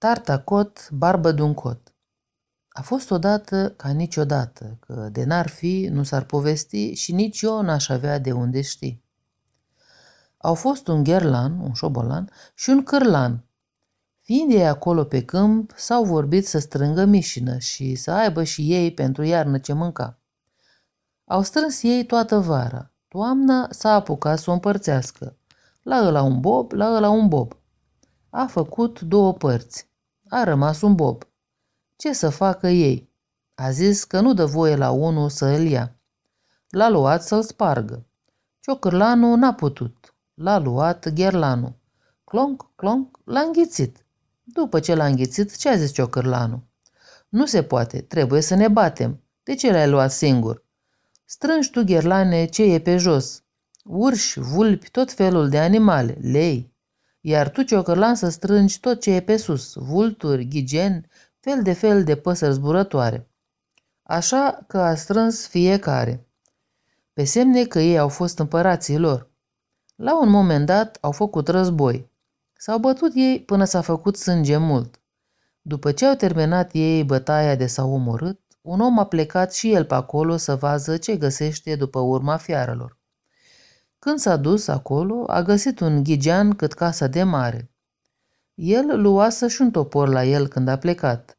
Tarta cot, barbă de un cot. A fost odată ca niciodată, că de n-ar fi, nu s-ar povesti și nici eu n-aș avea de unde ști. Au fost un gherlan, un șobolan, și un cârlan. Fiind ei acolo pe câmp, s-au vorbit să strângă mișină și să aibă și ei pentru iarnă ce mânca. Au strâns ei toată vara. Toamna s-a apucat să o împărțească. La ăla un bob, la ăla un bob. A făcut două părți. A rămas un bob. Ce să facă ei? A zis că nu dă voie la unul să îl ia. L-a luat să-l spargă. Ciocârlanul n-a putut. L-a luat gherlanul. Clonc, clonc, l-a înghițit. După ce l-a înghițit, ce a zis ciocârlanul? Nu se poate, trebuie să ne batem. De ce l-ai luat singur? Strângi tu, gherlane, ce e pe jos. Urși, vulpi, tot felul de animale, lei. Iar tu, ciocărlan, să strângi tot ce e pe sus, vulturi, ghigeni, fel de fel de păsări zburătoare. Așa că a strâns fiecare. Pe semne că ei au fost împărații lor. La un moment dat au făcut război. S-au bătut ei până s-a făcut sânge mult. După ce au terminat ei bătaia de s-au omorât, un om a plecat și el pe acolo să vază ce găsește după urma fiarelor. Când s-a dus acolo, a găsit un ghigean cât casa de mare. El luase și un topor la el când a plecat.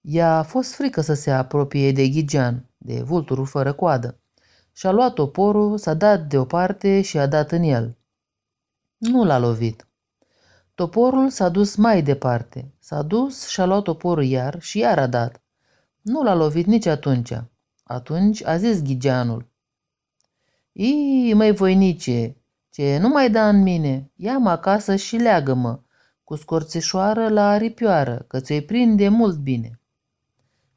Ea a fost frică să se apropie de ghigean, de vulturul fără coadă. Și-a luat toporul, s-a dat deoparte și a dat în el. Nu l-a lovit. Toporul s-a dus mai departe. S-a dus și a luat toporul iar și iar a dat. Nu l-a lovit nici atunci. Atunci a zis ghigeanul. Ii, măi voinice, ce nu mai da în mine, ia-mă acasă și leagă-mă, cu scorțișoară la aripioară, că ți-o prinde mult bine.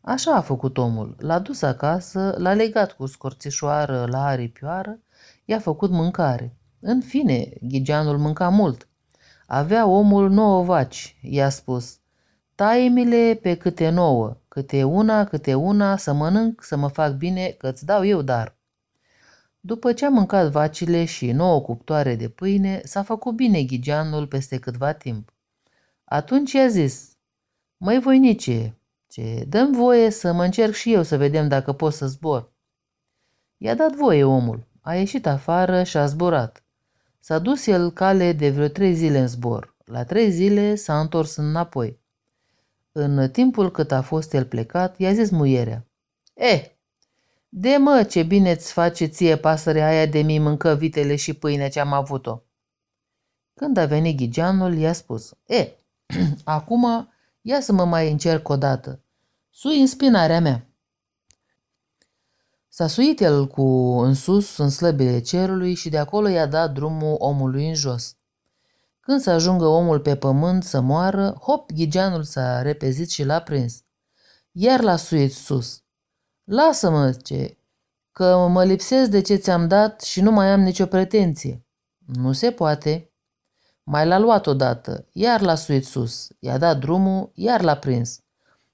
Așa a făcut omul, l-a dus acasă, l-a legat cu scorțișoară la aripioară, i-a făcut mâncare. În fine, ghigeanul mânca mult. Avea omul nouă vaci, i-a spus, taie pe câte nouă, câte una, câte una, să mănânc, să mă fac bine, că-ți dau eu dar. După ce a mâncat vacile și nouă cuptoare de pâine, s-a făcut bine ghigeanul peste câtva timp. Atunci i-a zis, Măi voinice, ce, dăm voie să mă încerc și eu să vedem dacă pot să zbor. I-a dat voie omul, a ieșit afară și a zburat. S-a dus el cale de vreo trei zile în zbor. La trei zile s-a întors înapoi. În timpul cât a fost el plecat, i-a zis muierea. Eh, de mă, ce bine îți face ție pasărea aia de mi mâncă vitele și pâinea ce am avut-o. Când a venit ghigeanul, i-a spus, E, acum ia să mă mai încerc o dată. Sui în spinarea mea. S-a suit el cu în sus, în slăbile cerului și de acolo i-a dat drumul omului în jos. Când să ajungă omul pe pământ să moară, hop, ghigeanul s-a repezit și l-a prins. Iar l-a suit sus. Lasă-mă, ce, că mă lipsesc de ce ți-am dat și nu mai am nicio pretenție. Nu se poate. Mai l-a luat odată, iar l-a suit sus, i-a dat drumul, iar l-a prins.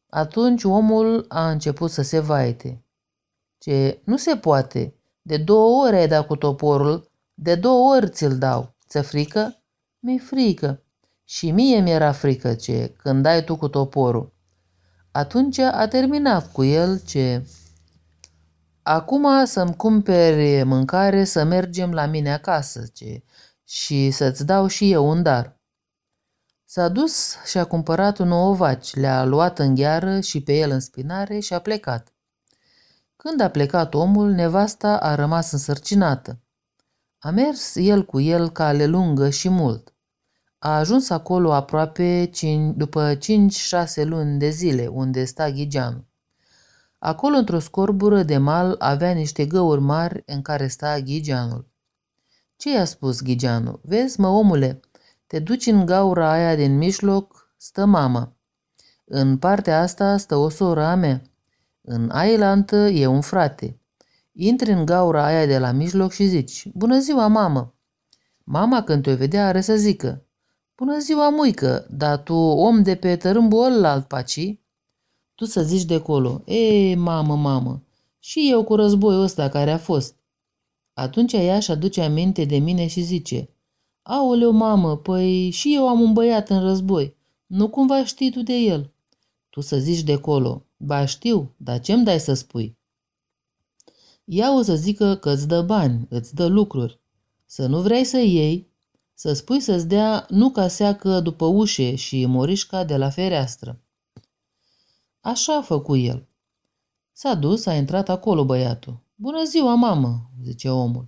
Atunci omul a început să se vaite. Ce, nu se poate. De două ori ai dat cu toporul, de două ori ți-l dau. Ți frică? Mi-e frică. Și mie mi-era frică ce, când dai tu cu toporul. Atunci a terminat cu el ce Acum să-mi cumperi mâncare să mergem la mine acasă ce, și să-ți dau și eu un dar. S-a dus și a cumpărat un nou vaci, le-a luat în gheară și pe el în spinare și a plecat. Când a plecat omul, nevasta a rămas însărcinată. A mers el cu el cale lungă și mult. A ajuns acolo aproape cin- după 5-6 luni de zile, unde sta Ghigeanu. Acolo, într-o scorbură de mal, avea niște găuri mari în care sta Ghigeanul. Ce i-a spus Ghigeanu? Vezi, mă, omule, te duci în gaura aia din mijloc, stă mama. În partea asta stă o soră a mea. În ailantă e un frate. Intri în gaura aia de la mijloc și zici, Bună ziua, mamă! Mama, când te vedea, are să zică, Bună ziua, muică, dar tu, om de pe tărâmbul ălalt, paci? Tu să zici de acolo, e, mamă, mamă, și eu cu războiul ăsta care a fost. Atunci ea își aduce aminte de mine și zice, Aoleu, mamă, păi și eu am un băiat în război. Nu cumva știi tu de el? Tu să zici de colo, ba știu, dar ce-mi dai să spui? Ea o să zică că îți dă bani, îți dă lucruri. Să nu vrei să iei, să spui să-ți dea nu ca seacă după ușe și morișca de la fereastră. Așa a făcut el. S-a dus, a intrat acolo băiatul. Bună ziua, mamă, zice omul.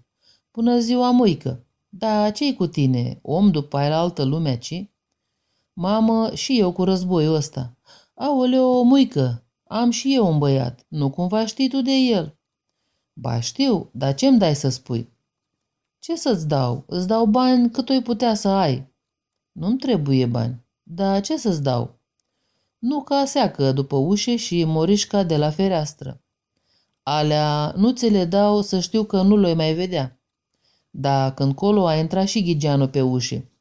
Bună ziua, muică. Da, ce-i cu tine, om după aia la altă lume, ci? Mamă, și eu cu războiul ăsta. Aoleo, muică, am și eu un băiat, nu cumva știi tu de el? Ba știu, dar ce-mi dai să spui? Ce să-ți dau? Îți dau bani cât o putea să ai. Nu-mi trebuie bani. Dar ce să-ți dau? Nu ca seacă după ușe și morișca de la fereastră. Alea nu ți le dau să știu că nu l mai vedea. Da, când colo a intrat și Ghigeanu pe ușe.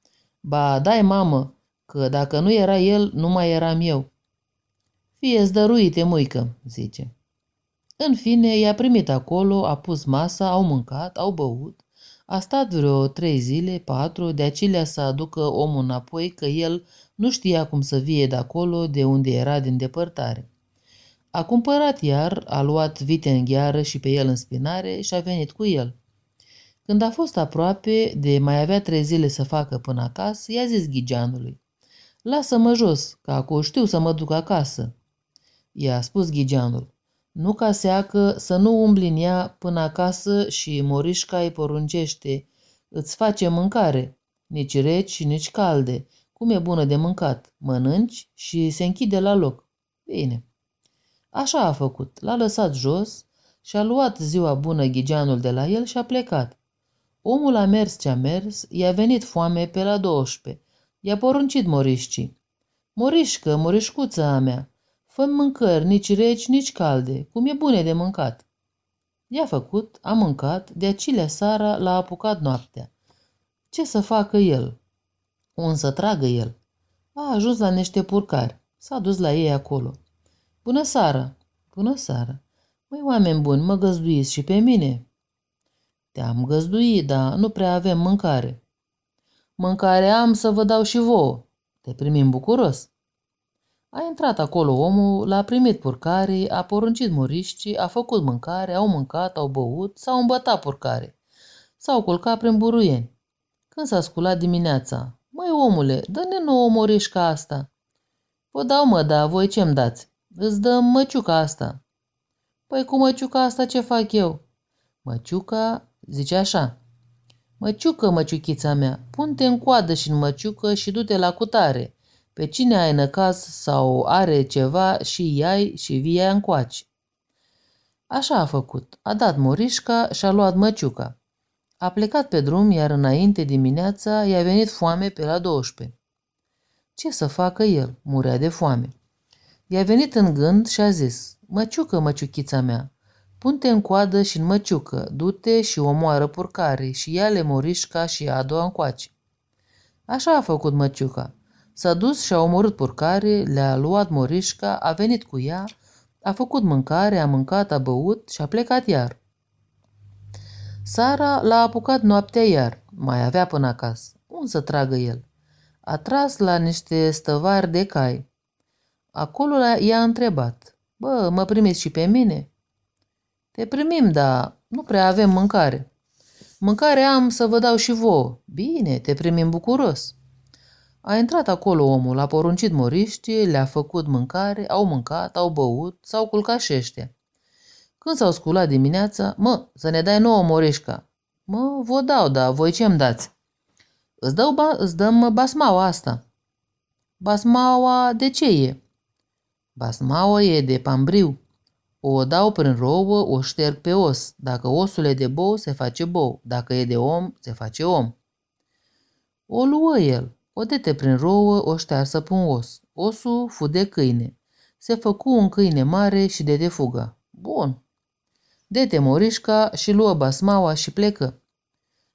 Ba, dai mamă, că dacă nu era el, nu mai eram eu. Fie-ți dăruite, muică, zice. În fine, i-a primit acolo, a pus masa, au mâncat, au băut, a stat vreo trei zile, patru, de acelea să aducă omul înapoi, că el nu știa cum să vie de acolo, de unde era din depărtare. A cumpărat iar, a luat vite în gheară și pe el în spinare și a venit cu el. Când a fost aproape de mai avea trei zile să facă până acasă, i-a zis ghigeanului. Lasă-mă jos, că acum știu să mă duc acasă. I-a spus ghigeanul. Nu ca seacă să nu umbli în ea până acasă și morișca îi poruncește. Îți face mâncare, nici reci, nici calde, cum e bună de mâncat. Mănânci și se închide la loc. Bine. Așa a făcut. L-a lăsat jos și a luat ziua bună ghigeanul de la el și a plecat. Omul a mers ce a mers, i-a venit foame pe la 12. I-a poruncit morișcii. Morișcă, morișcuță a mea, fă mâncări, nici reci, nici calde, cum e bune de mâncat. I-a făcut, a mâncat, de acilea sara l-a apucat noaptea. Ce să facă el? Un să tragă el. A ajuns la niște purcari. S-a dus la ei acolo. Bună seara! Bună seara! Măi, oameni buni, mă găzduiți și pe mine? Te-am găzduit, dar nu prea avem mâncare. Mâncare am să vă dau și vouă. Te primim bucuros. A intrat acolo omul, l-a primit purcarii, a poruncit morișcii, a făcut mâncare, au mâncat, au băut, s-au îmbătat purcare. S-au culcat prin buruieni. Când s-a sculat dimineața, măi omule, dă-ne nouă morișca asta. Vă dau mă, da, voi ce-mi dați? Îți dăm măciuca asta. Păi cu măciuca asta ce fac eu? Măciuca zice așa. Măciucă, măciuchița mea, pun-te în coadă și în măciucă și du-te la cutare. Pe cine ai năcaz sau are ceva și iai și via încoaci. Așa a făcut. A dat morișca și a luat măciuca. A plecat pe drum, iar înainte dimineața i-a venit foame pe la 12. Ce să facă el? Murea de foame. I-a venit în gând și a zis, Măciucă, măciuchița mea, pun-te în coadă și în măciucă, du-te și omoară purcarii și ia-le morișca și a doua încoace. Așa a făcut măciuca. S-a dus și a omorât purcare, le-a luat morișca, a venit cu ea, a făcut mâncare, a mâncat, a băut și a plecat iar. Sara l-a apucat noaptea iar, mai avea până acasă. Un să tragă el? A tras la niște stăvari de cai. Acolo i-a întrebat. Bă, mă primiți și pe mine? Te primim, dar nu prea avem mâncare. Mâncare am să vă dau și vouă. Bine, te primim bucuros. A intrat acolo omul, a poruncit moriștii, le-a făcut mâncare, au mâncat, au băut, s-au culcat și ăștia. Când s-au sculat dimineața, mă, să ne dai nouă morișca. Mă, vă dau, dar voi ce-mi dați? Îți, dau ba- îți dăm basmaua asta. Basmaua de ce e? Basmaua e de pambriu. O dau prin rouă, o șterg pe os. Dacă osul e de bou, se face bou. Dacă e de om, se face om. O luă el. O dete prin rouă, o ștearsă pe un os. Osul fu de câine. Se făcu un câine mare și de de fugă. Bun. Dete morișca și luă basmaua și plecă.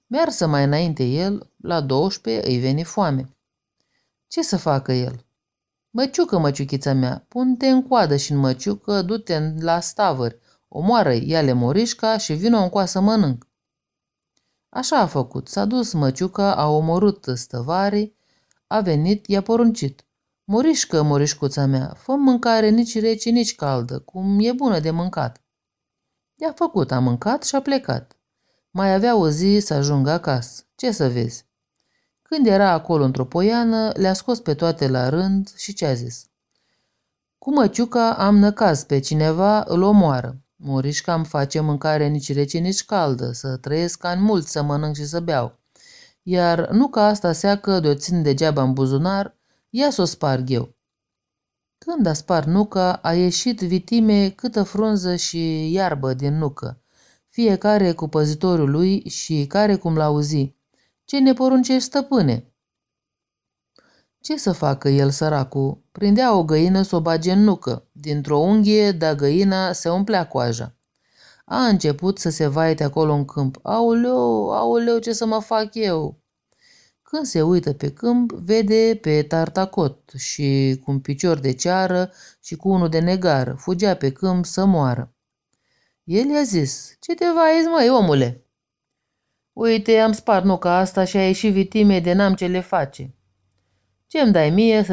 Mearsă mai înainte el, la 12 îi veni foame. Ce să facă el? Măciucă, măciuchița mea, pun-te în coadă și în măciucă, du-te la stavări, omoară-i, ia-le morișca și vină în coasă mănânc. Așa a făcut, s-a dus măciuca, a omorât stăvarii, a venit, i-a poruncit. Morișcă, morișcuța mea, fă mâncare nici rece, nici caldă, cum e bună de mâncat. I-a făcut, a mâncat și a plecat. Mai avea o zi să ajungă acasă. Ce să vezi? Când era acolo într-o poiană, le-a scos pe toate la rând și ce a zis? Cu măciuca am năcaz pe cineva, îl omoară. Morișca îmi face mâncare nici rece, nici caldă, să trăiesc ani mult, să mănânc și să beau. Iar nu ca asta seacă de-o țin degeaba în buzunar, ia să o sparg eu. Când a spart nuca, a ieșit vitime câtă frunză și iarbă din nucă, fiecare cu păzitorul lui și care cum l-auzi. Ce ne poruncești, stăpâne? Ce să facă el, săracul? Prindea o găină să o bage în nucă. Dintr-o unghie, da găina se umplea coaja. A început să se vaite acolo în câmp. Aoleu, aoleu, ce să mă fac eu? Când se uită pe câmp, vede pe Tartacot și cu un picior de ceară și cu unul de negară. Fugea pe câmp să moară. El i-a zis, ce te vaiezi, măi, omule? Uite, am spart nuca asta și a ieșit vitime de n-am ce le face. Ce-mi dai mie să